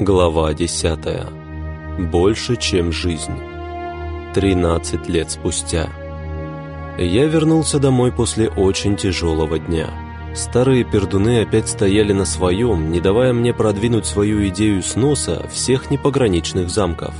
Глава 10. Больше, чем жизнь. 13 лет спустя. Я вернулся домой после очень тяжелого дня. Старые пердуны опять стояли на своем, не давая мне продвинуть свою идею сноса всех непограничных замков.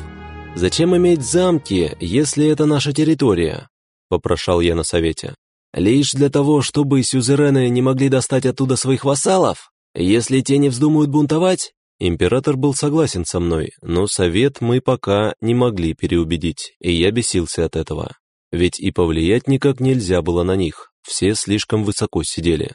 «Зачем иметь замки, если это наша территория?» – попрошал я на совете. «Лишь для того, чтобы сюзерены не могли достать оттуда своих вассалов? Если те не вздумают бунтовать, Император был согласен со мной, но совет мы пока не могли переубедить, и я бесился от этого. Ведь и повлиять никак нельзя было на них, все слишком высоко сидели.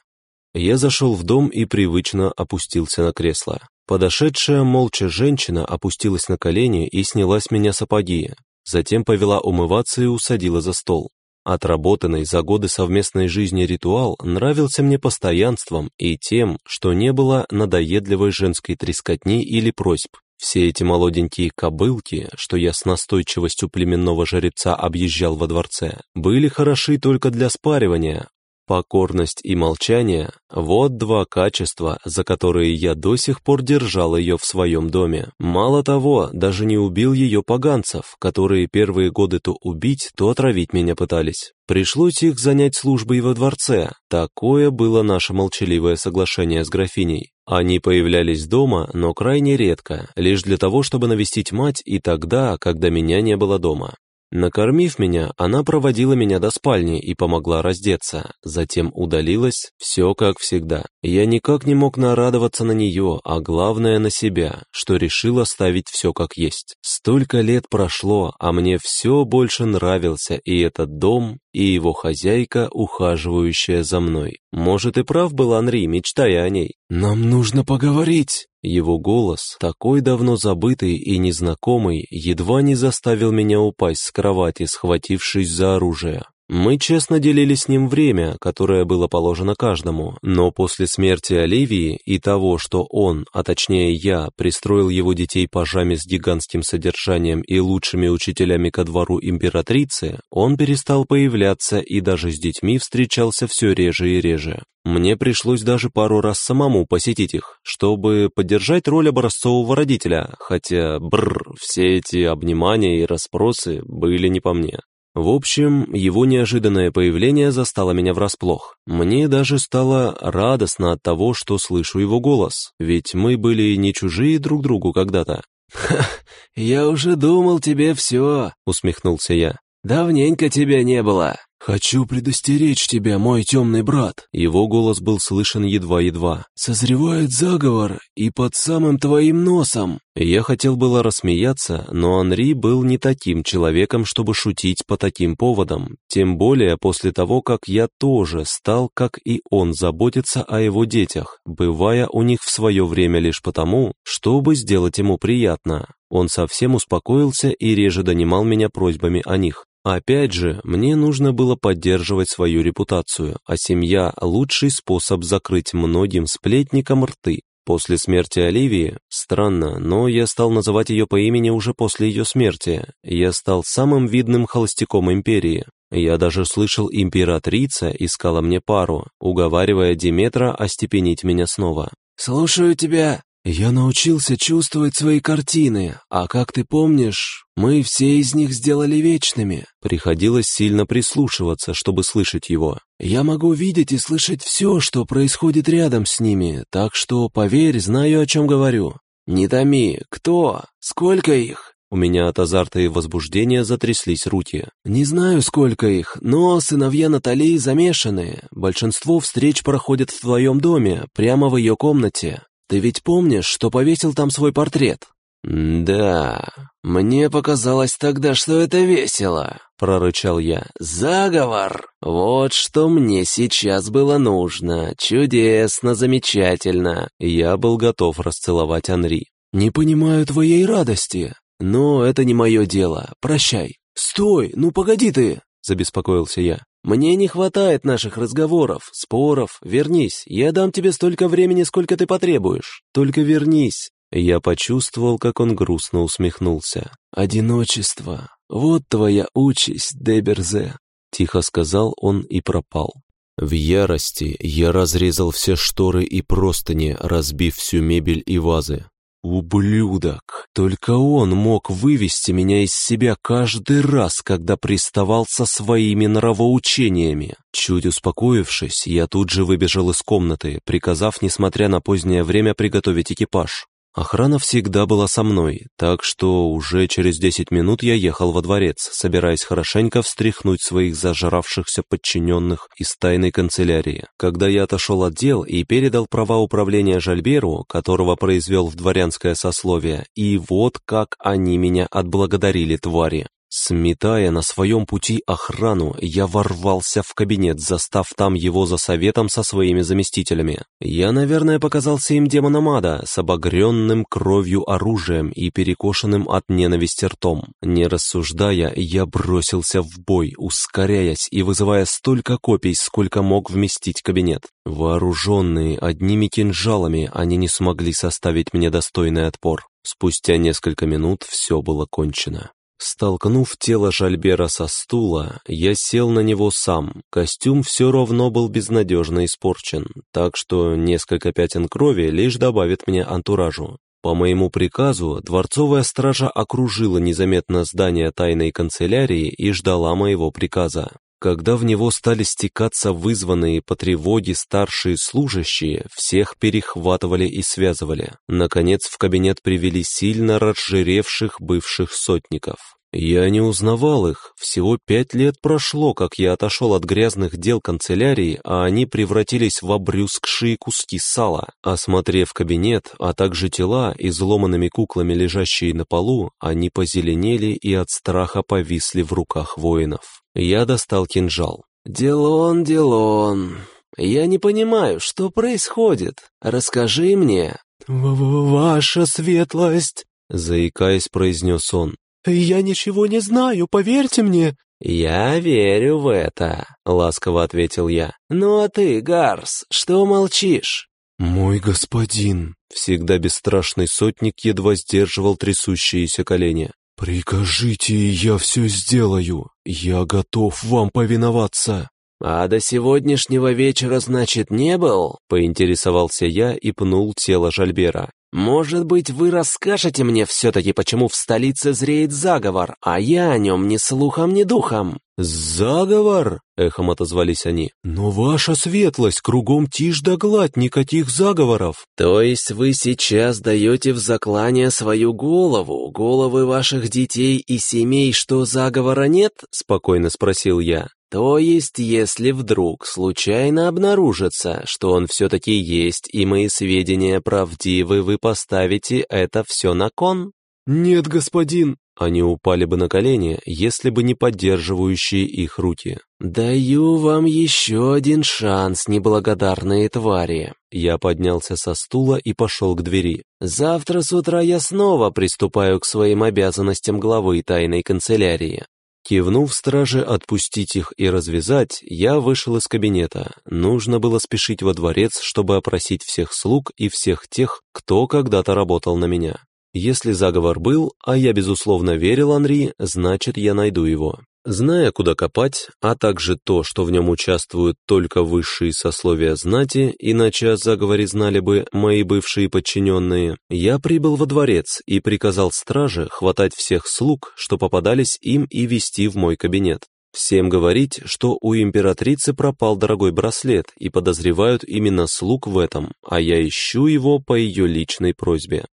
Я зашел в дом и привычно опустился на кресло. Подошедшая молча женщина опустилась на колени и сняла с меня сапоги, затем повела умываться и усадила за стол. Отработанный за годы совместной жизни ритуал нравился мне постоянством и тем, что не было надоедливой женской трескотни или просьб. Все эти молоденькие кобылки, что я с настойчивостью племенного жеребца объезжал во дворце, были хороши только для спаривания, Покорность и молчание – вот два качества, за которые я до сих пор держал ее в своем доме. Мало того, даже не убил ее поганцев, которые первые годы то убить, то отравить меня пытались. Пришлось их занять службой во дворце. Такое было наше молчаливое соглашение с графиней. Они появлялись дома, но крайне редко, лишь для того, чтобы навестить мать и тогда, когда меня не было дома. Накормив меня, она проводила меня до спальни и помогла раздеться, затем удалилась, все как всегда. Я никак не мог нарадоваться на нее, а главное на себя, что решил оставить все как есть. Столько лет прошло, а мне все больше нравился и этот дом, и его хозяйка, ухаживающая за мной. Может и прав был Анри, мечтая о ней. «Нам нужно поговорить!» Его голос, такой давно забытый и незнакомый, едва не заставил меня упасть с кровати, схватившись за оружие. Мы честно делили с ним время, которое было положено каждому, но после смерти Оливии и того, что он, а точнее я, пристроил его детей пажами с гигантским содержанием и лучшими учителями ко двору императрицы, он перестал появляться и даже с детьми встречался все реже и реже. Мне пришлось даже пару раз самому посетить их, чтобы поддержать роль образцового родителя, хотя, бррр, все эти обнимания и расспросы были не по мне. В общем, его неожиданное появление застало меня врасплох. Мне даже стало радостно от того, что слышу его голос, ведь мы были не чужие друг другу когда-то. «Ха, я уже думал тебе все», — усмехнулся я. «Давненько тебя не было». «Хочу предостеречь тебя, мой темный брат!» Его голос был слышен едва-едва. «Созревает заговор, и под самым твоим носом!» Я хотел было рассмеяться, но Анри был не таким человеком, чтобы шутить по таким поводам, тем более после того, как я тоже стал, как и он, заботиться о его детях, бывая у них в свое время лишь потому, чтобы сделать ему приятно. Он совсем успокоился и реже донимал меня просьбами о них. Опять же, мне нужно было поддерживать свою репутацию, а семья – лучший способ закрыть многим сплетникам рты. После смерти Оливии, странно, но я стал называть ее по имени уже после ее смерти, я стал самым видным холостяком империи. Я даже слышал, императрица искала мне пару, уговаривая Диметра остепенить меня снова. «Слушаю тебя», я научился чувствовать свои картины, а как ты помнишь, мы все из них сделали вечными. Приходилось сильно прислушиваться, чтобы слышать его. Я могу видеть и слышать все, что происходит рядом с ними, так что, поверь, знаю, о чем говорю. Не томи, кто? Сколько их? У меня от азарта и возбуждения затряслись руки. Не знаю, сколько их, но сыновья Натали замешаны. Большинство встреч проходят в твоем доме, прямо в ее комнате. Ты ведь помнишь, что повесил там свой портрет?» «Да, мне показалось тогда, что это весело», — прорычал я. «Заговор! Вот что мне сейчас было нужно. Чудесно, замечательно!» Я был готов расцеловать Анри. «Не понимаю твоей радости, но это не мое дело. Прощай». «Стой, ну погоди ты!» — забеспокоился я. «Мне не хватает наших разговоров, споров. Вернись, я дам тебе столько времени, сколько ты потребуешь. Только вернись». Я почувствовал, как он грустно усмехнулся. «Одиночество. Вот твоя участь, Деберзе», — тихо сказал он и пропал. В ярости я разрезал все шторы и простыни, разбив всю мебель и вазы. Ублюдок! Только он мог вывести меня из себя каждый раз, когда приставал со своими нравоучениями. Чуть успокоившись, я тут же выбежал из комнаты, приказав, несмотря на позднее время, приготовить экипаж. Охрана всегда была со мной, так что уже через десять минут я ехал во дворец, собираясь хорошенько встряхнуть своих зажравшихся подчиненных из тайной канцелярии. Когда я отошел от дел и передал права управления Жальберу, которого произвел в дворянское сословие, и вот как они меня отблагодарили, твари. Сметая на своем пути охрану, я ворвался в кабинет, застав там его за советом со своими заместителями. Я, наверное, показался им демоном ада с обогренным кровью оружием и перекошенным от ненависти ртом. Не рассуждая, я бросился в бой, ускоряясь и вызывая столько копий, сколько мог вместить кабинет. Вооруженные одними кинжалами, они не смогли составить мне достойный отпор. Спустя несколько минут все было кончено. Столкнув тело Жальбера со стула, я сел на него сам. Костюм все равно был безнадежно испорчен, так что несколько пятен крови лишь добавит мне антуражу. По моему приказу, дворцовая стража окружила незаметно здание тайной канцелярии и ждала моего приказа. Когда в него стали стекаться вызванные по тревоге старшие служащие, всех перехватывали и связывали. Наконец в кабинет привели сильно разжиревших бывших сотников. Я не узнавал их, всего пять лет прошло, как я отошел от грязных дел канцелярии, а они превратились в обрюзгшие куски сала. Осмотрев кабинет, а также тела, изломанными куклами, лежащие на полу, они позеленели и от страха повисли в руках воинов. Я достал кинжал. «Делон, Делон, я не понимаю, что происходит. Расскажи мне». В «Ваша светлость», — заикаясь, произнес он. «Я ничего не знаю, поверьте мне». «Я верю в это», — ласково ответил я. «Ну а ты, Гарс, что молчишь?» «Мой господин», — всегда бесстрашный сотник едва сдерживал трясущиеся колени. «Прикажите, и я все сделаю. Я готов вам повиноваться». «А до сегодняшнего вечера, значит, не был?» — поинтересовался я и пнул тело Жальбера. «Может быть, вы расскажете мне все-таки, почему в столице зреет заговор, а я о нем ни слухом, ни духом?» «Заговор?» — эхом отозвались они. «Но ваша светлость, кругом тишь да гладь, никаких заговоров». «То есть вы сейчас даете в заклание свою голову, головы ваших детей и семей, что заговора нет?» — спокойно спросил я. То есть, если вдруг случайно обнаружится, что он все-таки есть, и мои сведения правдивы, вы поставите это все на кон? Нет, господин. Они упали бы на колени, если бы не поддерживающие их руки. «Даю вам еще один шанс, неблагодарные твари!» Я поднялся со стула и пошел к двери. «Завтра с утра я снова приступаю к своим обязанностям главы тайной канцелярии. Кивнув страже отпустить их и развязать, я вышел из кабинета. Нужно было спешить во дворец, чтобы опросить всех слуг и всех тех, кто когда-то работал на меня. Если заговор был, а я безусловно верил Анри, значит я найду его. Зная, куда копать, а также то, что в нем участвуют только высшие сословия знати, иначе о заговоре знали бы мои бывшие подчиненные, я прибыл во дворец и приказал страже хватать всех слуг, что попадались им и вести в мой кабинет. Всем говорить, что у императрицы пропал дорогой браслет и подозревают именно слуг в этом, а я ищу его по ее личной просьбе.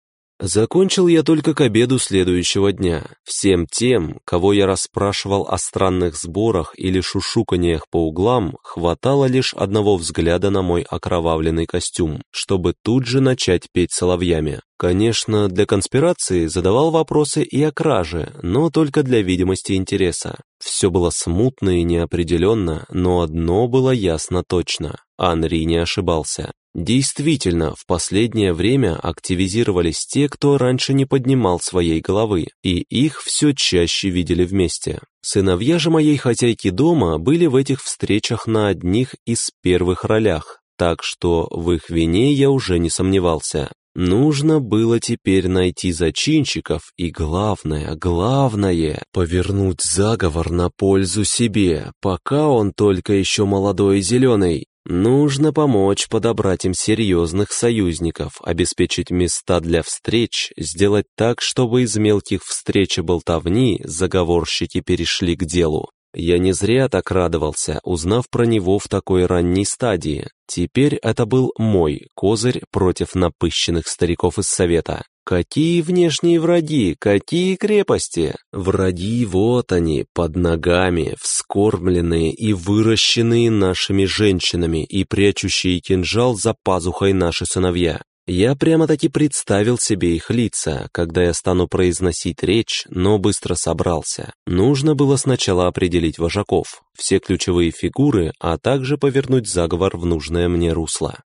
Закончил я только к обеду следующего дня. Всем тем, кого я расспрашивал о странных сборах или шушуканиях по углам, хватало лишь одного взгляда на мой окровавленный костюм, чтобы тут же начать петь соловьями. Конечно, для конспирации задавал вопросы и о краже, но только для видимости интереса. Все было смутно и неопределенно, но одно было ясно точно. Анри не ошибался. Действительно, в последнее время активизировались те, кто раньше не поднимал своей головы, и их все чаще видели вместе. Сыновья же моей хозяйки дома были в этих встречах на одних из первых ролях, так что в их вине я уже не сомневался. Нужно было теперь найти зачинщиков и, главное, главное, повернуть заговор на пользу себе, пока он только еще молодой и зеленый. Нужно помочь подобрать им серьезных союзников, обеспечить места для встреч, сделать так, чтобы из мелких встреч и болтовни заговорщики перешли к делу. Я не зря так радовался, узнав про него в такой ранней стадии. Теперь это был мой козырь против напыщенных стариков из Совета. Какие внешние враги, какие крепости? Враги вот они, под ногами, вскормленные и выращенные нашими женщинами и прячущие кинжал за пазухой наши сыновья. Я прямо-таки представил себе их лица, когда я стану произносить речь, но быстро собрался. Нужно было сначала определить вожаков, все ключевые фигуры, а также повернуть заговор в нужное мне русло.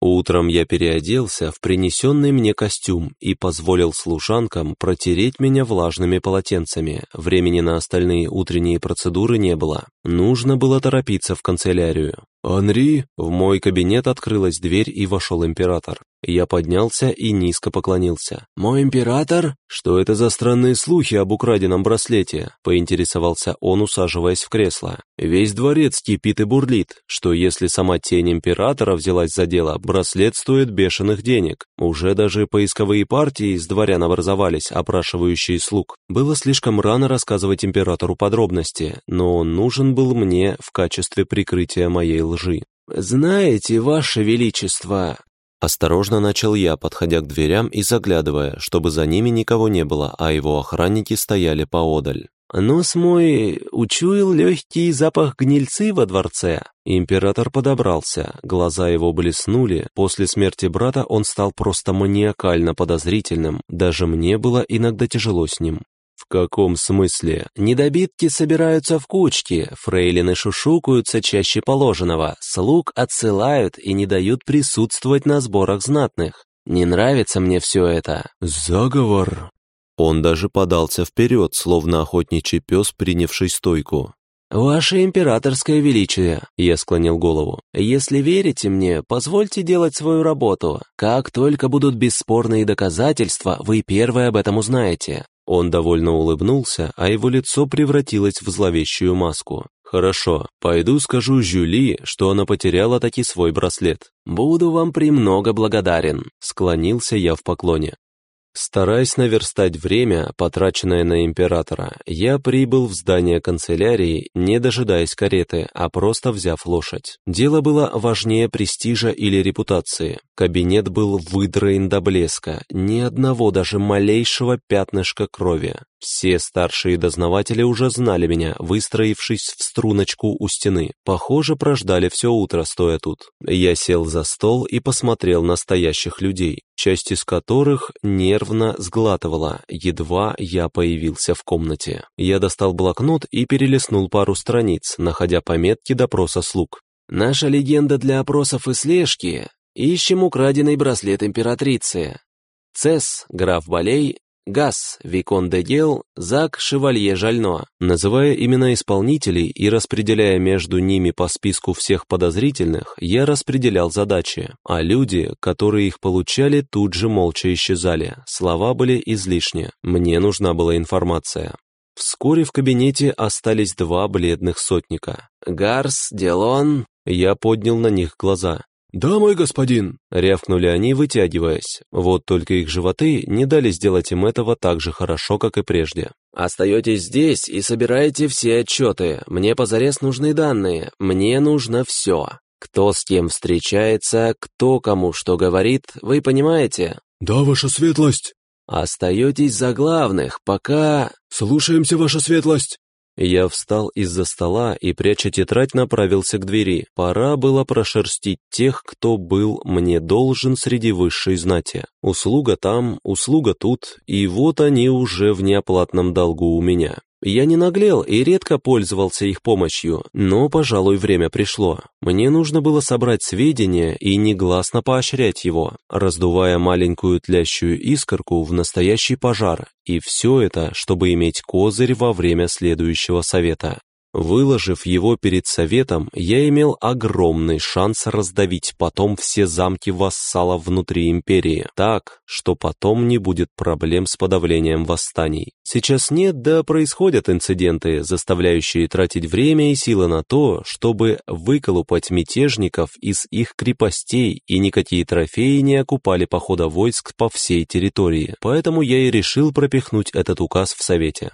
Утром я переоделся в принесенный мне костюм и позволил служанкам протереть меня влажными полотенцами. Времени на остальные утренние процедуры не было. Нужно было торопиться в канцелярию. «Анри!» В мой кабинет открылась дверь и вошел император. Я поднялся и низко поклонился. «Мой император?» «Что это за странные слухи об украденном браслете?» Поинтересовался он, усаживаясь в кресло. «Весь дворец кипит и бурлит, что если сама тень императора взялась за дело, браслет стоит бешеных денег. Уже даже поисковые партии из дворян образовались, опрашивающие слуг. Было слишком рано рассказывать императору подробности, но он нужен был мне в качестве прикрытия моей лжи. «Знаете, ваше величество...» Осторожно начал я, подходя к дверям и заглядывая, чтобы за ними никого не было, а его охранники стояли поодаль. Нос мой учуял легкий запах гнильцы во дворце. Император подобрался, глаза его блеснули. После смерти брата он стал просто маниакально подозрительным. Даже мне было иногда тяжело с ним. «В каком смысле? Недобитки собираются в кучки, фрейлины шушукаются чаще положенного, слуг отсылают и не дают присутствовать на сборах знатных. Не нравится мне все это». «Заговор». Он даже подался вперед, словно охотничий пес, принявший стойку. «Ваше императорское величие», — я склонил голову, — «если верите мне, позвольте делать свою работу. Как только будут бесспорные доказательства, вы первые об этом узнаете. Он довольно улыбнулся, а его лицо превратилось в зловещую маску. «Хорошо, пойду скажу Жюли, что она потеряла таки свой браслет. Буду вам премного благодарен», — склонился я в поклоне. Стараясь наверстать время, потраченное на императора, я прибыл в здание канцелярии, не дожидаясь кареты, а просто взяв лошадь. Дело было важнее престижа или репутации. Кабинет был выдроен до блеска, ни одного даже малейшего пятнышка крови. Все старшие дознаватели уже знали меня, выстроившись в струночку у стены. Похоже, прождали все утро, стоя тут. Я сел за стол и посмотрел на стоящих людей, часть из которых нервно сглатывала, едва я появился в комнате. Я достал блокнот и перелистнул пару страниц, находя пометки допроса слуг. «Наша легенда для опросов и слежки. Ищем украденный браслет императрицы. Цесс, граф Болей, Газ, Викон де Гел, Зак, Шевалье Жально, называя имена исполнителей и распределяя между ними по списку всех подозрительных, я распределял задачи, а люди, которые их получали, тут же молча исчезали, слова были излишни, мне нужна была информация. Вскоре в кабинете остались два бледных сотника. «Гарс, Делон...» Я поднял на них глаза. «Да, мой господин!» — рявкнули они, вытягиваясь. Вот только их животы не дали сделать им этого так же хорошо, как и прежде. «Остаетесь здесь и собираете все отчеты. Мне позарез нужны данные. Мне нужно все. Кто с кем встречается, кто кому что говорит, вы понимаете?» «Да, ваша светлость!» «Остаетесь за главных, пока...» «Слушаемся, ваша светлость!» Я встал из-за стола и, пряча тетрадь, направился к двери. Пора было прошерстить тех, кто был мне должен среди высшей знати. Услуга там, услуга тут, и вот они уже в неоплатном долгу у меня. Я не наглел и редко пользовался их помощью, но, пожалуй, время пришло. Мне нужно было собрать сведения и негласно поощрять его, раздувая маленькую тлящую искорку в настоящий пожар, и все это, чтобы иметь козырь во время следующего совета. Выложив его перед советом, я имел огромный шанс раздавить потом все замки вассалов внутри империи, так, что потом не будет проблем с подавлением восстаний. Сейчас нет, да происходят инциденты, заставляющие тратить время и силы на то, чтобы выколупать мятежников из их крепостей, и никакие трофеи не окупали похода войск по всей территории. Поэтому я и решил пропихнуть этот указ в Совете.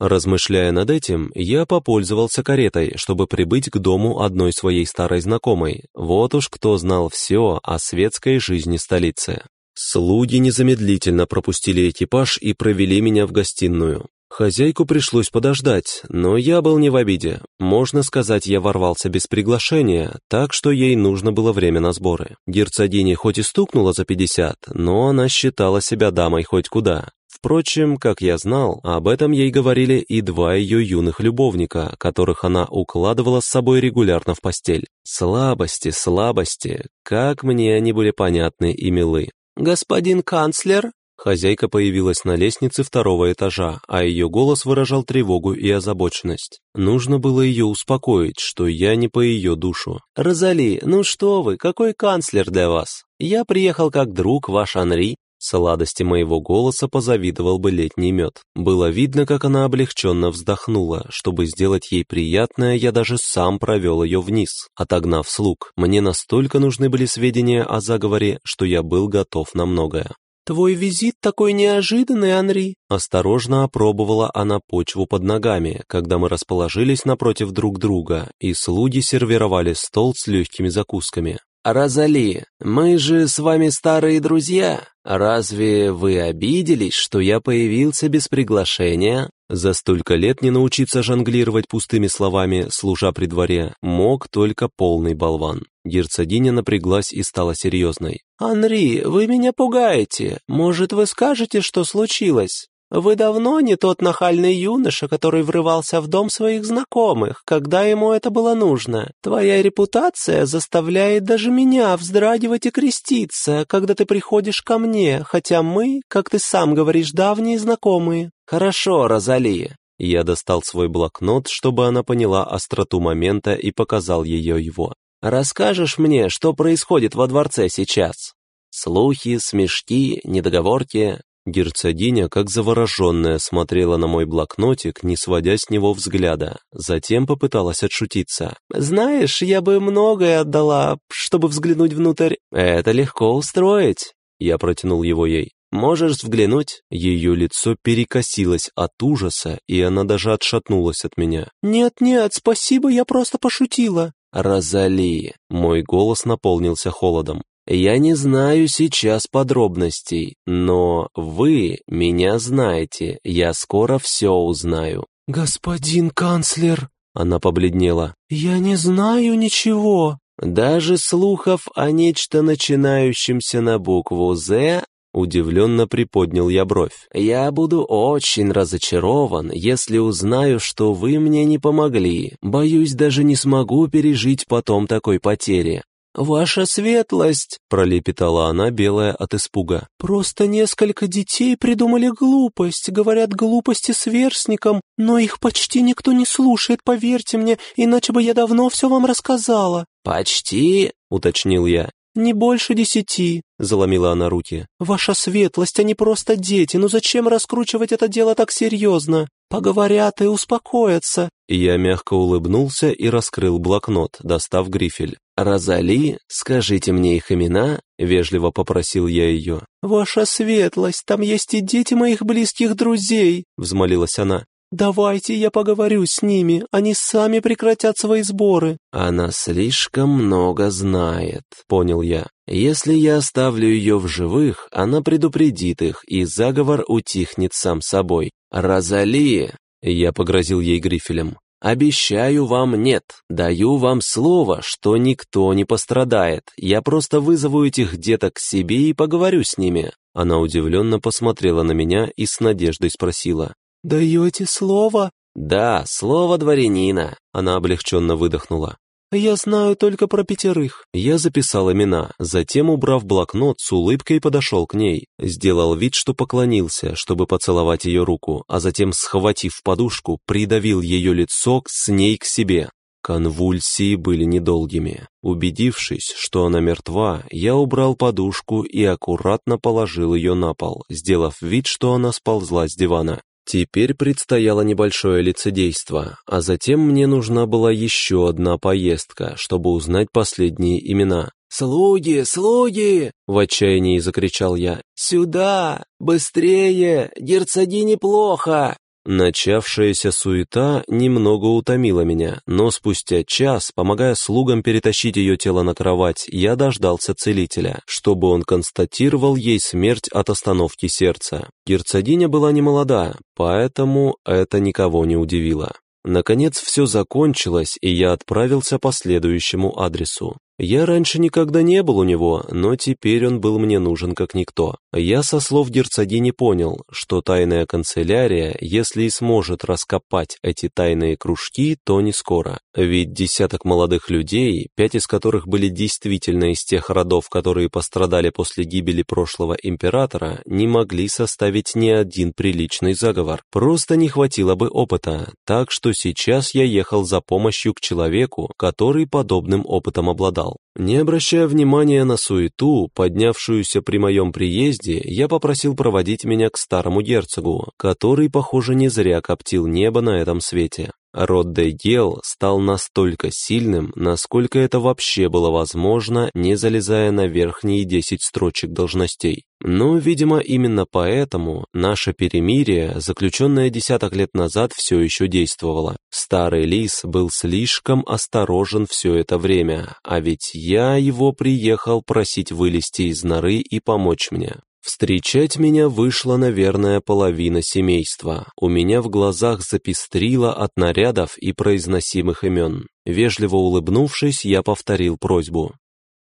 Размышляя над этим, я попользовался каретой, чтобы прибыть к дому одной своей старой знакомой. Вот уж кто знал все о светской жизни столицы. Слуги незамедлительно пропустили экипаж и провели меня в гостиную. Хозяйку пришлось подождать, но я был не в обиде. Можно сказать, я ворвался без приглашения, так что ей нужно было время на сборы. Герцогиня хоть и стукнула за пятьдесят, но она считала себя дамой хоть куда. Впрочем, как я знал, об этом ей говорили и два ее юных любовника, которых она укладывала с собой регулярно в постель. Слабости, слабости, как мне они были понятны и милы. «Господин канцлер?» Хозяйка появилась на лестнице второго этажа, а ее голос выражал тревогу и озабоченность. Нужно было ее успокоить, что я не по ее душу. «Розали, ну что вы, какой канцлер для вас? Я приехал как друг, ваш Анри, Сладости моего голоса позавидовал бы летний мед. Было видно, как она облегченно вздохнула. Чтобы сделать ей приятное, я даже сам провел ее вниз, отогнав слуг. Мне настолько нужны были сведения о заговоре, что я был готов на многое. «Твой визит такой неожиданный, Анри!» Осторожно опробовала она почву под ногами, когда мы расположились напротив друг друга, и слуги сервировали стол с легкими закусками. «Розали, мы же с вами старые друзья. Разве вы обиделись, что я появился без приглашения?» За столько лет не научиться жонглировать пустыми словами, служа при дворе, мог только полный болван. Герцогиня напряглась и стала серьезной. «Анри, вы меня пугаете. Может, вы скажете, что случилось?» Вы давно не тот нахальный юноша, который врывался в дом своих знакомых, когда ему это было нужно. Твоя репутация заставляет даже меня вздрагивать и креститься, когда ты приходишь ко мне, хотя мы, как ты сам говоришь, давние знакомые. Хорошо, Розали. Я достал свой блокнот, чтобы она поняла остроту момента и показал ее его. Расскажешь мне, что происходит во дворце сейчас? Слухи, смешки, недоговорки, Герцогиня, как завороженная, смотрела на мой блокнотик, не сводя с него взгляда. Затем попыталась отшутиться. «Знаешь, я бы многое отдала, чтобы взглянуть внутрь. Это легко устроить». Я протянул его ей. «Можешь взглянуть?» Ее лицо перекосилось от ужаса, и она даже отшатнулась от меня. «Нет-нет, спасибо, я просто пошутила». «Розали!» Мой голос наполнился холодом. Я не знаю сейчас подробностей, но вы меня знаете, я скоро все узнаю». «Господин канцлер», — она побледнела, — «я не знаю ничего». Даже слухов о нечто начинающемся на букву «З» Удивленно приподнял я бровь. «Я буду очень разочарован, если узнаю, что вы мне не помогли. Боюсь, даже не смогу пережить потом такой потери. «Ваша светлость!» — пролепетала она, белая от испуга. «Просто несколько детей придумали глупость, говорят глупости сверстникам, но их почти никто не слушает, поверьте мне, иначе бы я давно все вам рассказала». «Почти?» — уточнил я. «Не больше десяти», — заломила она руки. «Ваша светлость, они просто дети, ну зачем раскручивать это дело так серьезно? Поговорят и успокоятся». Я мягко улыбнулся и раскрыл блокнот, достав грифель. «Розали, скажите мне их имена?» — вежливо попросил я ее. «Ваша светлость, там есть и дети моих близких друзей», — взмолилась она. «Давайте я поговорю с ними, они сами прекратят свои сборы». «Она слишком много знает», — понял я. «Если я оставлю ее в живых, она предупредит их, и заговор утихнет сам собой. Розали!» — я погрозил ей грифелем. «Обещаю вам нет. Даю вам слово, что никто не пострадает. Я просто вызову этих деток к себе и поговорю с ними». Она удивленно посмотрела на меня и с надеждой спросила. «Даете слово?» «Да, слово дворянина», — она облегченно выдохнула. «Я знаю только про пятерых». Я записал имена, затем, убрав блокнот, с улыбкой подошел к ней. Сделал вид, что поклонился, чтобы поцеловать ее руку, а затем, схватив подушку, придавил ее лицо с ней к себе. Конвульсии были недолгими. Убедившись, что она мертва, я убрал подушку и аккуратно положил ее на пол, сделав вид, что она сползла с дивана. Теперь предстояло небольшое лицедейство, а затем мне нужна была еще одна поездка, чтобы узнать последние имена. «Слуги, слуги!» — в отчаянии закричал я. «Сюда! Быстрее! Герцогине плохо!» Начавшаяся суета немного утомила меня, но спустя час, помогая слугам перетащить ее тело на кровать, я дождался целителя, чтобы он констатировал ей смерть от остановки сердца. Герцогиня была не молода, поэтому это никого не удивило. Наконец все закончилось, и я отправился по следующему адресу. Я раньше никогда не был у него, но теперь он был мне нужен как никто. Я со слов герцогини понял, что тайная канцелярия, если и сможет раскопать эти тайные кружки, то не скоро. Ведь десяток молодых людей, пять из которых были действительно из тех родов, которые пострадали после гибели прошлого императора, не могли составить ни один приличный заговор. Просто не хватило бы опыта, так что сейчас я ехал за помощью к человеку, который подобным опытом обладал. Не обращая внимания на суету, поднявшуюся при моем приезде, я попросил проводить меня к старому герцогу, который, похоже, не зря коптил небо на этом свете. Род Дейгел стал настолько сильным, насколько это вообще было возможно, не залезая на верхние десять строчек должностей. Но, видимо, именно поэтому наше перемирие, заключенное десяток лет назад, все еще действовало. Старый лис был слишком осторожен все это время, а ведь я его приехал просить вылезти из норы и помочь мне. Встречать меня вышла, наверное, половина семейства. У меня в глазах запестрило от нарядов и произносимых имен. Вежливо улыбнувшись, я повторил просьбу.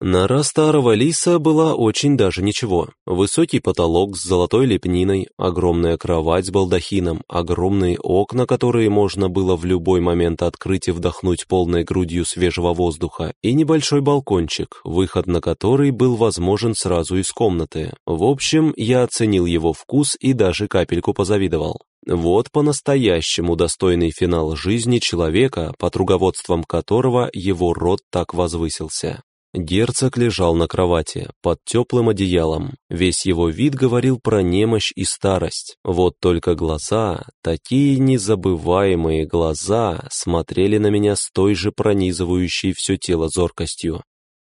Нора старого лиса была очень даже ничего. Высокий потолок с золотой лепниной, огромная кровать с балдахином, огромные окна, которые можно было в любой момент открыть и вдохнуть полной грудью свежего воздуха, и небольшой балкончик, выход на который был возможен сразу из комнаты. В общем, я оценил его вкус и даже капельку позавидовал. Вот по-настоящему достойный финал жизни человека, под руководством которого его род так возвысился. Герцог лежал на кровати, под теплым одеялом. Весь его вид говорил про немощь и старость. Вот только глаза, такие незабываемые глаза, смотрели на меня с той же пронизывающей все тело зоркостью.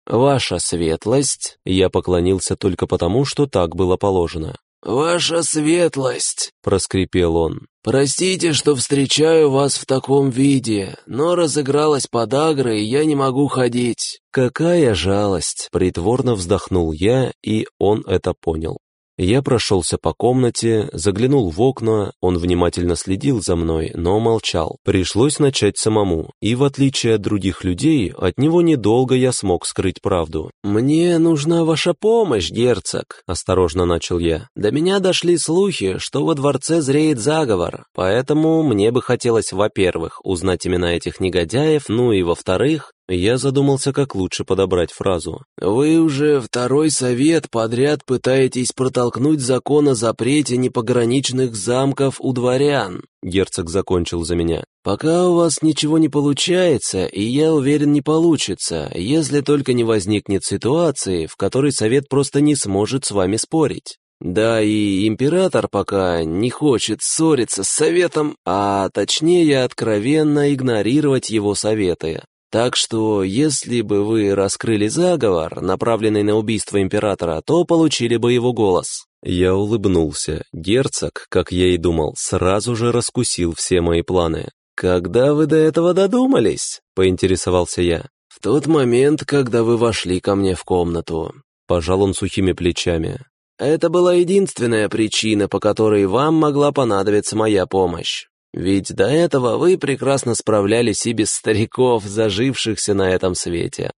«Ваша светлость!» Я поклонился только потому, что так было положено. «Ваша светлость!» — проскрипел он. «Простите, что встречаю вас в таком виде, но разыгралась подагра, и я не могу ходить». «Какая жалость!» — притворно вздохнул я, и он это понял. Я прошелся по комнате, заглянул в окна, он внимательно следил за мной, но молчал. Пришлось начать самому, и в отличие от других людей, от него недолго я смог скрыть правду. «Мне нужна ваша помощь, герцог», — осторожно начал я. «До меня дошли слухи, что во дворце зреет заговор, поэтому мне бы хотелось, во-первых, узнать имена этих негодяев, ну и во-вторых, я задумался, как лучше подобрать фразу. «Вы уже второй совет подряд пытаетесь протолкнуть закон о запрете непограничных замков у дворян», герцог закончил за меня. «Пока у вас ничего не получается, и я уверен, не получится, если только не возникнет ситуации, в которой совет просто не сможет с вами спорить». Да, и император пока не хочет ссориться с советом, а точнее откровенно игнорировать его советы. Так что, если бы вы раскрыли заговор, направленный на убийство императора, то получили бы его голос». Я улыбнулся. Герцог, как я и думал, сразу же раскусил все мои планы. «Когда вы до этого додумались?» — поинтересовался я. «В тот момент, когда вы вошли ко мне в комнату». Пожал он сухими плечами. «Это была единственная причина, по которой вам могла понадобиться моя помощь. Ведь до этого вы прекрасно справлялись и без стариков, зажившихся на этом свете.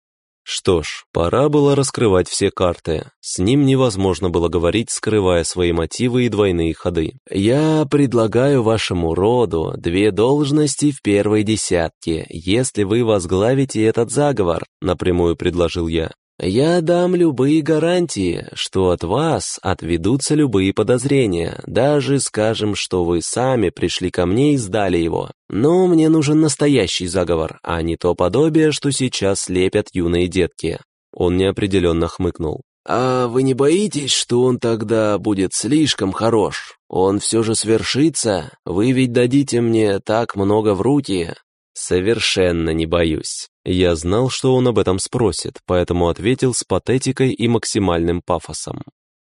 Что ж, пора было раскрывать все карты. С ним невозможно было говорить, скрывая свои мотивы и двойные ходы. «Я предлагаю вашему роду две должности в первой десятке, если вы возглавите этот заговор», — напрямую предложил я. Я дам любые гарантии, что от вас отведутся любые подозрения, даже скажем, что вы сами пришли ко мне и сдали его. Но мне нужен настоящий заговор, а не то подобие, что сейчас лепят юные детки». Он неопределенно хмыкнул. «А вы не боитесь, что он тогда будет слишком хорош? Он все же свершится? Вы ведь дадите мне так много в руки, «Совершенно не боюсь». Я знал, что он об этом спросит, поэтому ответил с патетикой и максимальным пафосом.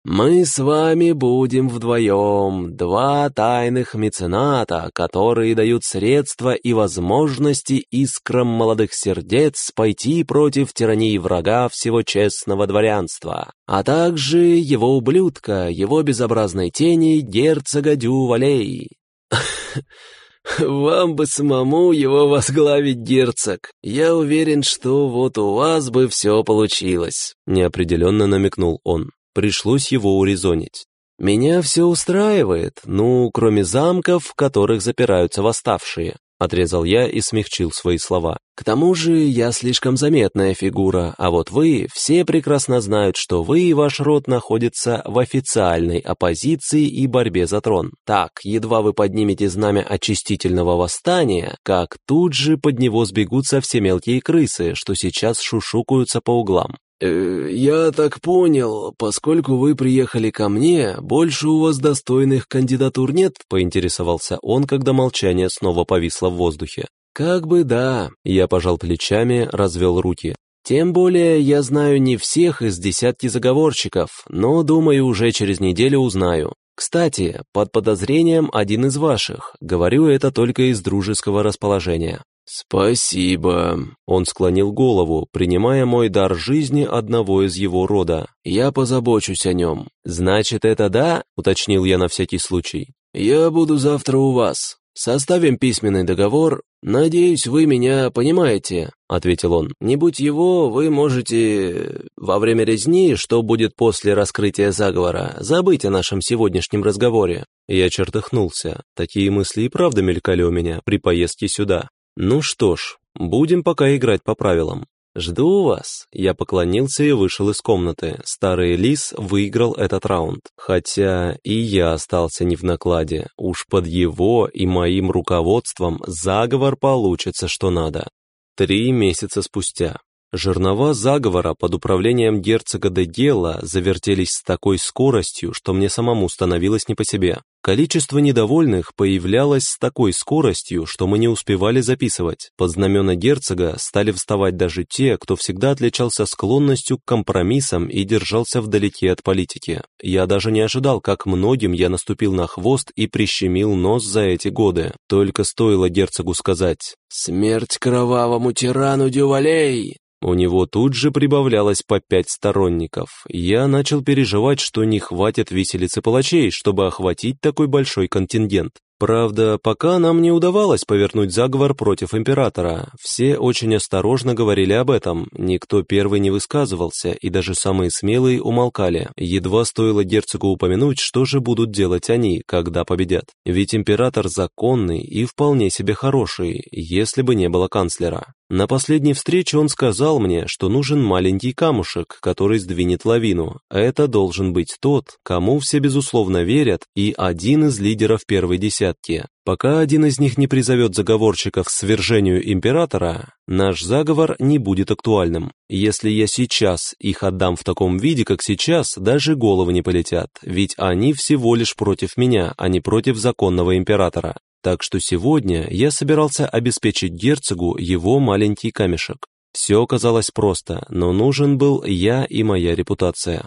«Мы с вами будем вдвоем, два тайных мецената, которые дают средства и возможности искрам молодых сердец пойти против тирании врага всего честного дворянства, а также его ублюдка, его безобразной тени герцога Дювалей». «Вам бы самому его возглавить, герцог. Я уверен, что вот у вас бы все получилось», — неопределенно намекнул он. Пришлось его урезонить. «Меня все устраивает, ну, кроме замков, в которых запираются восставшие. Отрезал я и смягчил свои слова. «К тому же я слишком заметная фигура, а вот вы все прекрасно знают, что вы и ваш род находятся в официальной оппозиции и борьбе за трон. Так, едва вы поднимете знамя очистительного восстания, как тут же под него сбегутся все мелкие крысы, что сейчас шушукаются по углам. «Э, «Я так понял, поскольку вы приехали ко мне, больше у вас достойных кандидатур нет?» — поинтересовался он, когда молчание снова повисло в воздухе. «Как бы да», — я пожал плечами, развел руки. «Тем более я знаю не всех из десятки заговорщиков, но, думаю, уже через неделю узнаю. Кстати, под подозрением один из ваших, говорю это только из дружеского расположения. «Спасибо». Он склонил голову, принимая мой дар жизни одного из его рода. «Я позабочусь о нем». «Значит, это да?» — уточнил я на всякий случай. «Я буду завтра у вас. Составим письменный договор. Надеюсь, вы меня понимаете», — ответил он. «Не будь его, вы можете во время резни, что будет после раскрытия заговора, забыть о нашем сегодняшнем разговоре». Я чертыхнулся. Такие мысли и правда мелькали у меня при поездке сюда. «Ну что ж, будем пока играть по правилам. Жду вас». Я поклонился и вышел из комнаты. Старый лис выиграл этот раунд. Хотя и я остался не в накладе. Уж под его и моим руководством заговор получится что надо. Три месяца спустя. Жернова заговора под управлением герцога де Гела завертелись с такой скоростью, что мне самому становилось не по себе. Количество недовольных появлялось с такой скоростью, что мы не успевали записывать. Под знамена герцога стали вставать даже те, кто всегда отличался склонностью к компромиссам и держался вдалеке от политики. Я даже не ожидал, как многим я наступил на хвост и прищемил нос за эти годы. Только стоило герцогу сказать «Смерть кровавому тирану Дювалей!» У него тут же прибавлялось по пять сторонников. Я начал переживать, что не хватит виселицы палачей, чтобы охватить такой большой контингент. Правда, пока нам не удавалось повернуть заговор против императора. Все очень осторожно говорили об этом, никто первый не высказывался, и даже самые смелые умолкали. Едва стоило герцогу упомянуть, что же будут делать они, когда победят. Ведь император законный и вполне себе хороший, если бы не было канцлера. На последней встрече он сказал мне, что нужен маленький камушек, который сдвинет лавину. Это должен быть тот, кому все безусловно верят, и один из лидеров первой десятки. Пока один из них не призовет заговорщиков к свержению императора, наш заговор не будет актуальным. Если я сейчас их отдам в таком виде, как сейчас, даже головы не полетят, ведь они всего лишь против меня, а не против законного императора. Так что сегодня я собирался обеспечить герцогу его маленький камешек. Все оказалось просто, но нужен был я и моя репутация.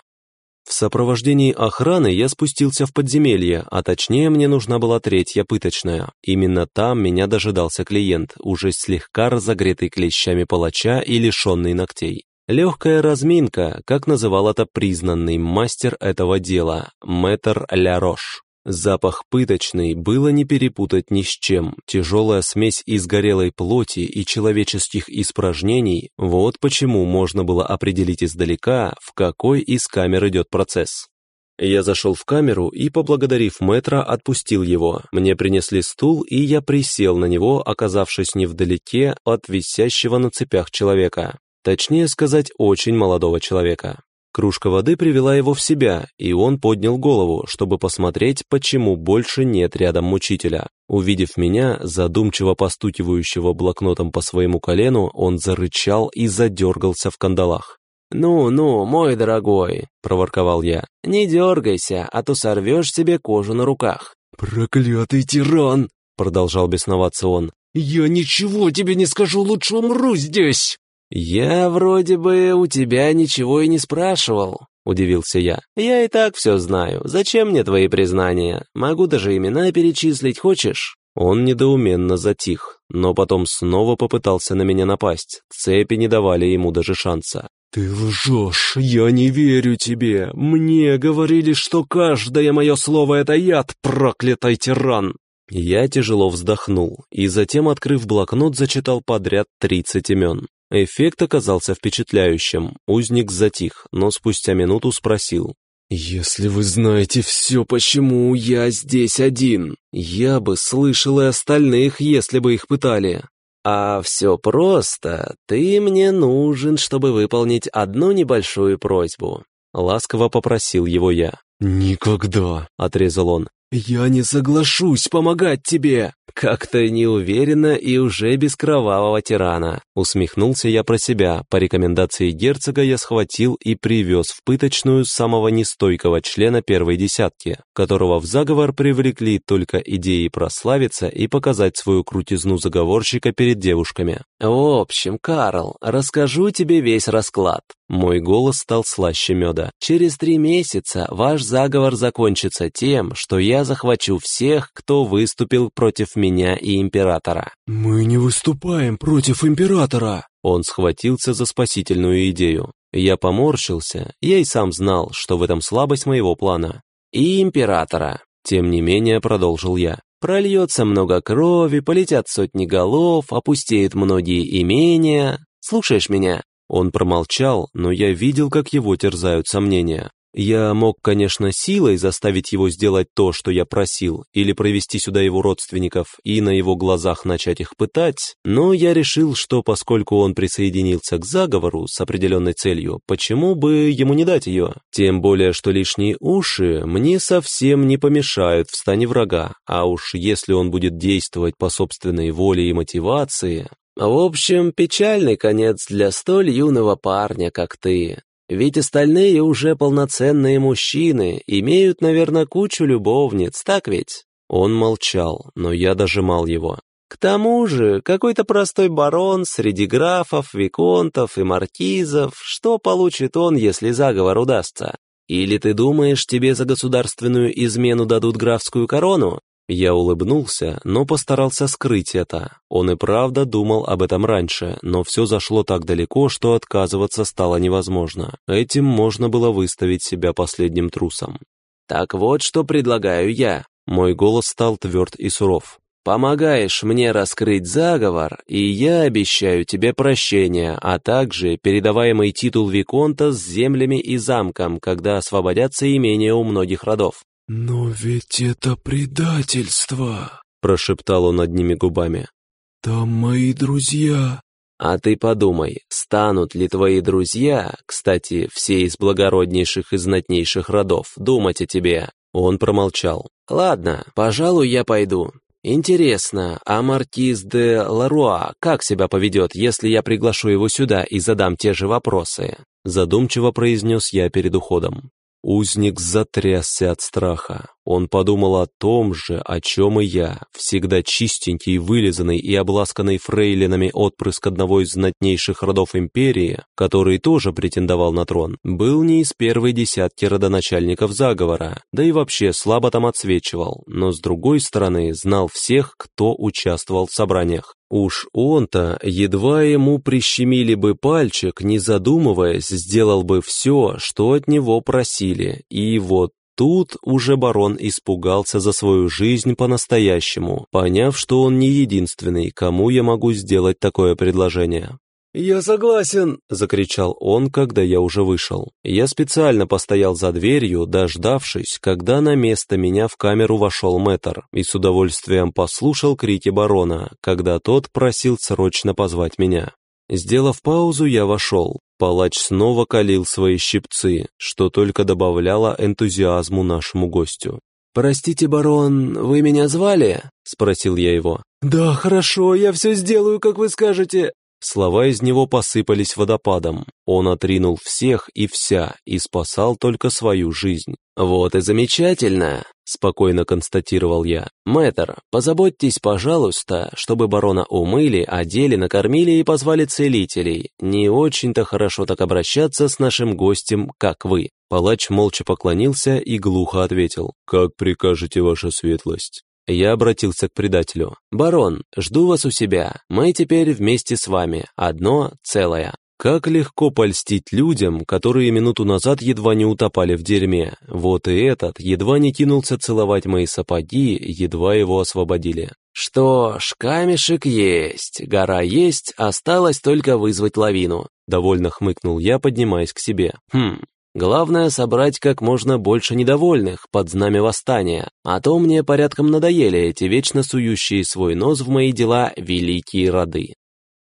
В сопровождении охраны я спустился в подземелье, а точнее мне нужна была третья пыточная. Именно там меня дожидался клиент, уже слегка разогретый клещами палача и лишенный ногтей. Легкая разминка, как называл это признанный мастер этого дела, мэтр Ля Рош. Запах пыточный было не перепутать ни с чем. Тяжелая смесь из горелой плоти и человеческих испражнений – вот почему можно было определить издалека, в какой из камер идет процесс. Я зашел в камеру и, поблагодарив мэтра, отпустил его. Мне принесли стул, и я присел на него, оказавшись невдалеке от висящего на цепях человека. Точнее сказать, очень молодого человека. Кружка воды привела его в себя, и он поднял голову, чтобы посмотреть, почему больше нет рядом мучителя. Увидев меня, задумчиво постукивающего блокнотом по своему колену, он зарычал и задергался в кандалах. «Ну-ну, мой дорогой», — проворковал я, — «не дергайся, а то сорвешь себе кожу на руках». «Проклятый тиран!» — продолжал бесноваться он. «Я ничего тебе не скажу, лучше умру здесь!» «Я вроде бы у тебя ничего и не спрашивал», — удивился я. «Я и так все знаю. Зачем мне твои признания? Могу даже имена перечислить, хочешь?» Он недоуменно затих, но потом снова попытался на меня напасть. Цепи не давали ему даже шанса. «Ты лжешь, я не верю тебе. Мне говорили, что каждое мое слово — это яд, проклятый тиран!» Я тяжело вздохнул и затем, открыв блокнот, зачитал подряд тридцать имен. Эффект оказался впечатляющим. Узник затих, но спустя минуту спросил. «Если вы знаете все, почему я здесь один, я бы слышал и остальных, если бы их пытали». «А все просто. Ты мне нужен, чтобы выполнить одну небольшую просьбу». Ласково попросил его я. «Никогда», — отрезал он. «Я не соглашусь помогать тебе!» «Как-то неуверенно и уже без кровавого тирана», усмехнулся я про себя. По рекомендации герцога я схватил и привез в пыточную самого нестойкого члена первой десятки, которого в заговор привлекли только идеи прославиться и показать свою крутизну заговорщика перед девушками. «В общем, Карл, расскажу тебе весь расклад. Мой голос стал слаще меда. «Через три месяца ваш заговор закончится тем, что я захвачу всех, кто выступил против меня и императора». «Мы не выступаем против императора!» Он схватился за спасительную идею. Я поморщился, я и сам знал, что в этом слабость моего плана. «И императора!» Тем не менее, продолжил я. «Прольется много крови, полетят сотни голов, опустеют многие имения. Слушаешь меня?» Он промолчал, но я видел, как его терзают сомнения. Я мог, конечно, силой заставить его сделать то, что я просил, или провести сюда его родственников и на его глазах начать их пытать, но я решил, что поскольку он присоединился к заговору с определенной целью, почему бы ему не дать ее? Тем более, что лишние уши мне совсем не помешают в стане врага, а уж если он будет действовать по собственной воле и мотивации, в общем, печальный конец для столь юного парня, как ты. Ведь остальные уже полноценные мужчины, имеют, наверное, кучу любовниц, так ведь?» Он молчал, но я дожимал его. «К тому же, какой-то простой барон среди графов, виконтов и маркизов, что получит он, если заговор удастся? Или ты думаешь, тебе за государственную измену дадут графскую корону? Я улыбнулся, но постарался скрыть это. Он и правда думал об этом раньше, но все зашло так далеко, что отказываться стало невозможно. Этим можно было выставить себя последним трусом. «Так вот, что предлагаю я». Мой голос стал тверд и суров. «Помогаешь мне раскрыть заговор, и я обещаю тебе прощение, а также передаваемый титул Виконта с землями и замком, когда освободятся имения у многих родов. «Но ведь это предательство!» — прошептал он одними губами. «Там мои друзья!» «А ты подумай, станут ли твои друзья, кстати, все из благороднейших и знатнейших родов, думать о тебе?» Он промолчал. «Ладно, пожалуй, я пойду. Интересно, а маркиз де Ларуа как себя поведет, если я приглашу его сюда и задам те же вопросы?» Задумчиво произнес я перед уходом. Узник затрясся от страха. Он подумал о том же, о чем и я, всегда чистенький, вылизанный и обласканный фрейлинами отпрыск одного из знатнейших родов империи, который тоже претендовал на трон, был не из первой десятки родоначальников заговора, да и вообще слабо там отсвечивал, но с другой стороны знал всех, кто участвовал в собраниях. Уж он-то, едва ему прищемили бы пальчик, не задумываясь, сделал бы все, что от него просили, и вот Тут уже барон испугался за свою жизнь по-настоящему, поняв, что он не единственный, кому я могу сделать такое предложение. «Я согласен!» — закричал он, когда я уже вышел. Я специально постоял за дверью, дождавшись, когда на место меня в камеру вошел мэтр, и с удовольствием послушал крики барона, когда тот просил срочно позвать меня. Сделав паузу, я вошел. Палач снова калил свои щипцы, что только добавляло энтузиазму нашему гостю. «Простите, барон, вы меня звали?» — спросил я его. «Да, хорошо, я все сделаю, как вы скажете». Слова из него посыпались водопадом. Он отринул всех и вся и спасал только свою жизнь. «Вот и замечательно», — спокойно констатировал я. «Мэтр, позаботьтесь, пожалуйста, чтобы барона умыли, одели, накормили и позвали целителей. Не очень-то хорошо так обращаться с нашим гостем, как вы». Палач молча поклонился и глухо ответил. «Как прикажете, ваша светлость?» Я обратился к предателю. «Барон, жду вас у себя. Мы теперь вместе с вами. Одно целое». Как легко польстить людям, которые минуту назад едва не утопали в дерьме. Вот и этот едва не кинулся целовать мои сапоги, едва его освободили. «Что ж, камешек есть, гора есть, осталось только вызвать лавину», — довольно хмыкнул я, поднимаясь к себе. «Хм, Главное — собрать как можно больше недовольных под знамя восстания, а то мне порядком надоели эти вечно сующие свой нос в мои дела великие роды.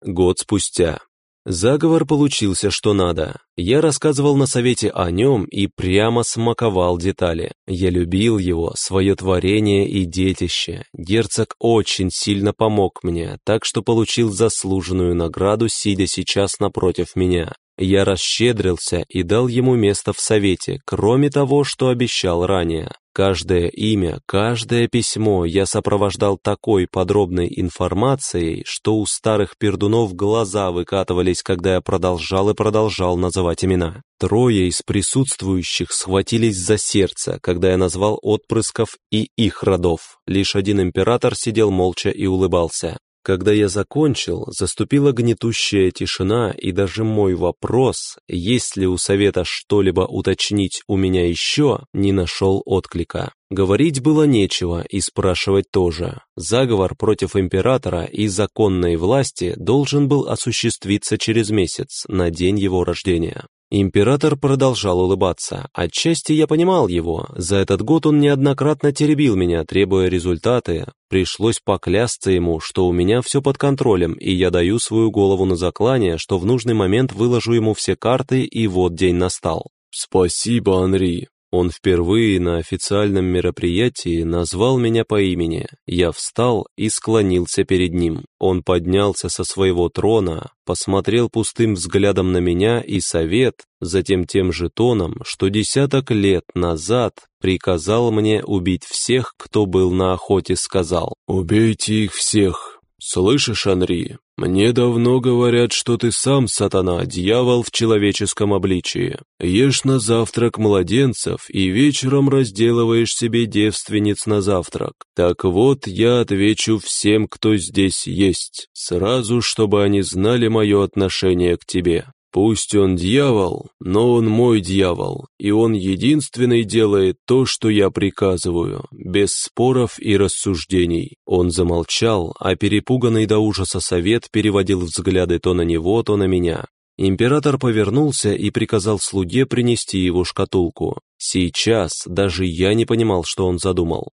Год спустя. Заговор получился что надо. Я рассказывал на совете о нем и прямо смаковал детали. Я любил его, свое творение и детище. Герцог очень сильно помог мне, так что получил заслуженную награду, сидя сейчас напротив меня. Я расщедрился и дал ему место в совете, кроме того, что обещал ранее. Каждое имя, каждое письмо я сопровождал такой подробной информацией, что у старых пердунов глаза выкатывались, когда я продолжал и продолжал называть имена. Трое из присутствующих схватились за сердце, когда я назвал отпрысков и их родов. Лишь один император сидел молча и улыбался. Когда я закончил, заступила гнетущая тишина, и даже мой вопрос, есть ли у совета что-либо уточнить у меня еще, не нашел отклика. Говорить было нечего и спрашивать тоже. Заговор против императора и законной власти должен был осуществиться через месяц, на день его рождения. Император продолжал улыбаться. Отчасти я понимал его. За этот год он неоднократно теребил меня, требуя результаты. Пришлось поклясться ему, что у меня все под контролем, и я даю свою голову на заклание, что в нужный момент выложу ему все карты, и вот день настал. «Спасибо, Анри», он впервые на официальном мероприятии назвал меня по имени. Я встал и склонился перед ним. Он поднялся со своего трона, посмотрел пустым взглядом на меня и совет, затем тем же тоном, что десяток лет назад приказал мне убить всех, кто был на охоте, сказал «Убейте их всех, «Слышишь, Анри, мне давно говорят, что ты сам сатана, дьявол в человеческом обличии. Ешь на завтрак младенцев и вечером разделываешь себе девственниц на завтрак. Так вот, я отвечу всем, кто здесь есть, сразу, чтобы они знали мое отношение к тебе. Пусть он дьявол, но он мой дьявол, и он единственный делает то, что я приказываю, без споров и рассуждений». Он замолчал, а перепуганный до ужаса совет переводил взгляды то на него, то на меня. Император повернулся и приказал слуге принести его шкатулку. Сейчас даже я не понимал, что он задумал.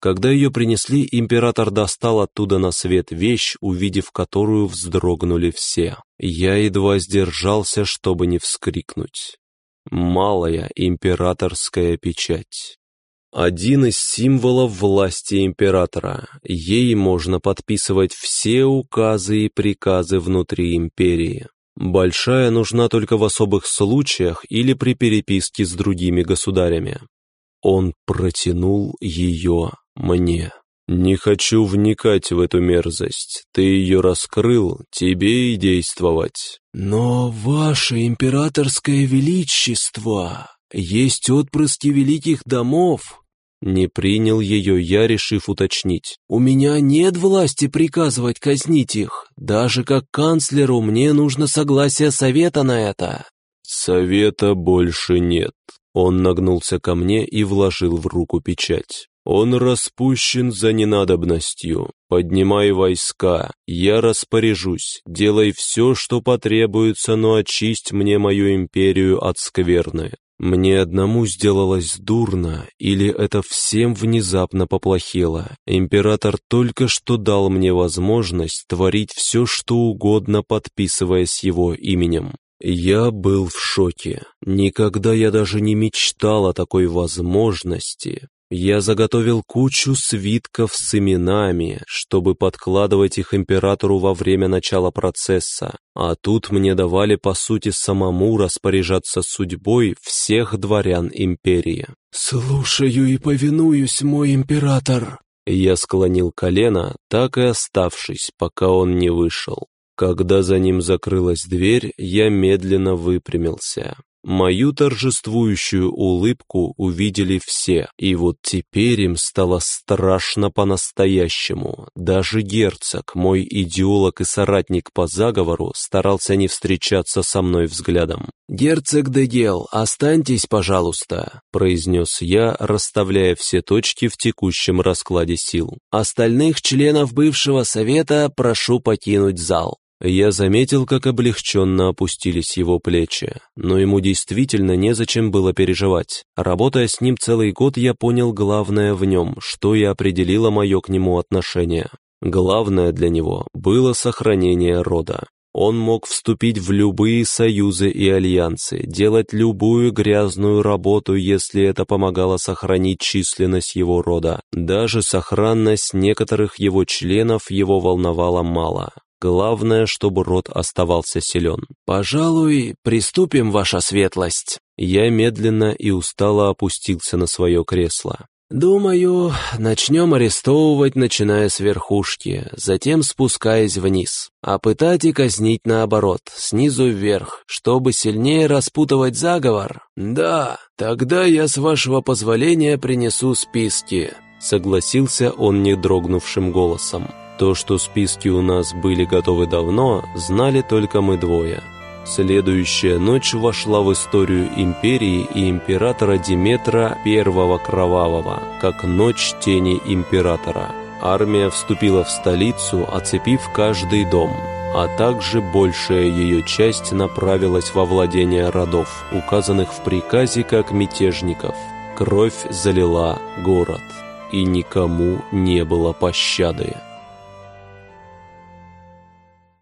Когда ее принесли, император достал оттуда на свет вещь, увидев которую вздрогнули все. Я едва сдержался, чтобы не вскрикнуть. Малая императорская печать. Один из символов власти императора. Ей можно подписывать все указы и приказы внутри империи. Большая нужна только в особых случаях или при переписке с другими государями. Он протянул ее мне. Не хочу вникать в эту мерзость. Ты ее раскрыл, тебе и действовать. Но, ваше императорское величество, есть отпрыски великих домов. Не принял ее я, решив уточнить. «У меня нет власти приказывать казнить их. Даже как канцлеру мне нужно согласие совета на это». «Совета больше нет», Он нагнулся ко мне и вложил в руку печать. «Он распущен за ненадобностью. Поднимай войска, я распоряжусь, делай все, что потребуется, но очисть мне мою империю от скверны. Мне одному сделалось дурно, или это всем внезапно поплохело. Император только что дал мне возможность творить все, что угодно, подписываясь его именем. Я был в шоке. Никогда я даже не мечтал о такой возможности. Я заготовил кучу свитков с именами, чтобы подкладывать их императору во время начала процесса, а тут мне давали по сути самому распоряжаться судьбой всех дворян империи. «Слушаю и повинуюсь, мой император!» Я склонил колено, так и оставшись, пока он не вышел. Когда за ним закрылась дверь, я медленно выпрямился. Мою торжествующую улыбку увидели все, и вот теперь им стало страшно по-настоящему. Даже герцог, мой идеолог и соратник по заговору, старался не встречаться со мной взглядом. «Герцог Дегел, останьтесь, пожалуйста», — произнес я, расставляя все точки в текущем раскладе сил. «Остальных членов бывшего совета прошу покинуть зал». Я заметил, как облегченно опустились его плечи, но ему действительно незачем было переживать. Работая с ним целый год, я понял главное в нем, что и определило мое к нему отношение. Главное для него было сохранение рода. Он мог вступить в любые союзы и альянсы, делать любую грязную работу, если это помогало сохранить численность его рода. Даже сохранность некоторых его членов его волновала мало. Главное, чтобы рот оставался силен. «Пожалуй, приступим, ваша светлость». Я медленно и устало опустился на свое кресло. «Думаю, начнем арестовывать, начиная с верхушки, затем спускаясь вниз, а пытать и казнить наоборот, снизу вверх, чтобы сильнее распутывать заговор. Да, тогда я, с вашего позволения, принесу списки», — согласился он недрогнувшим голосом. То, что списки у нас были готовы давно, знали только мы двое. Следующая ночь вошла в историю империи и императора Диметра I Кровавого, как ночь тени императора. Армия вступила в столицу, оцепив каждый дом, а также большая ее часть направилась во владение родов, указанных в приказе как мятежников. Кровь залила город, и никому не было пощады.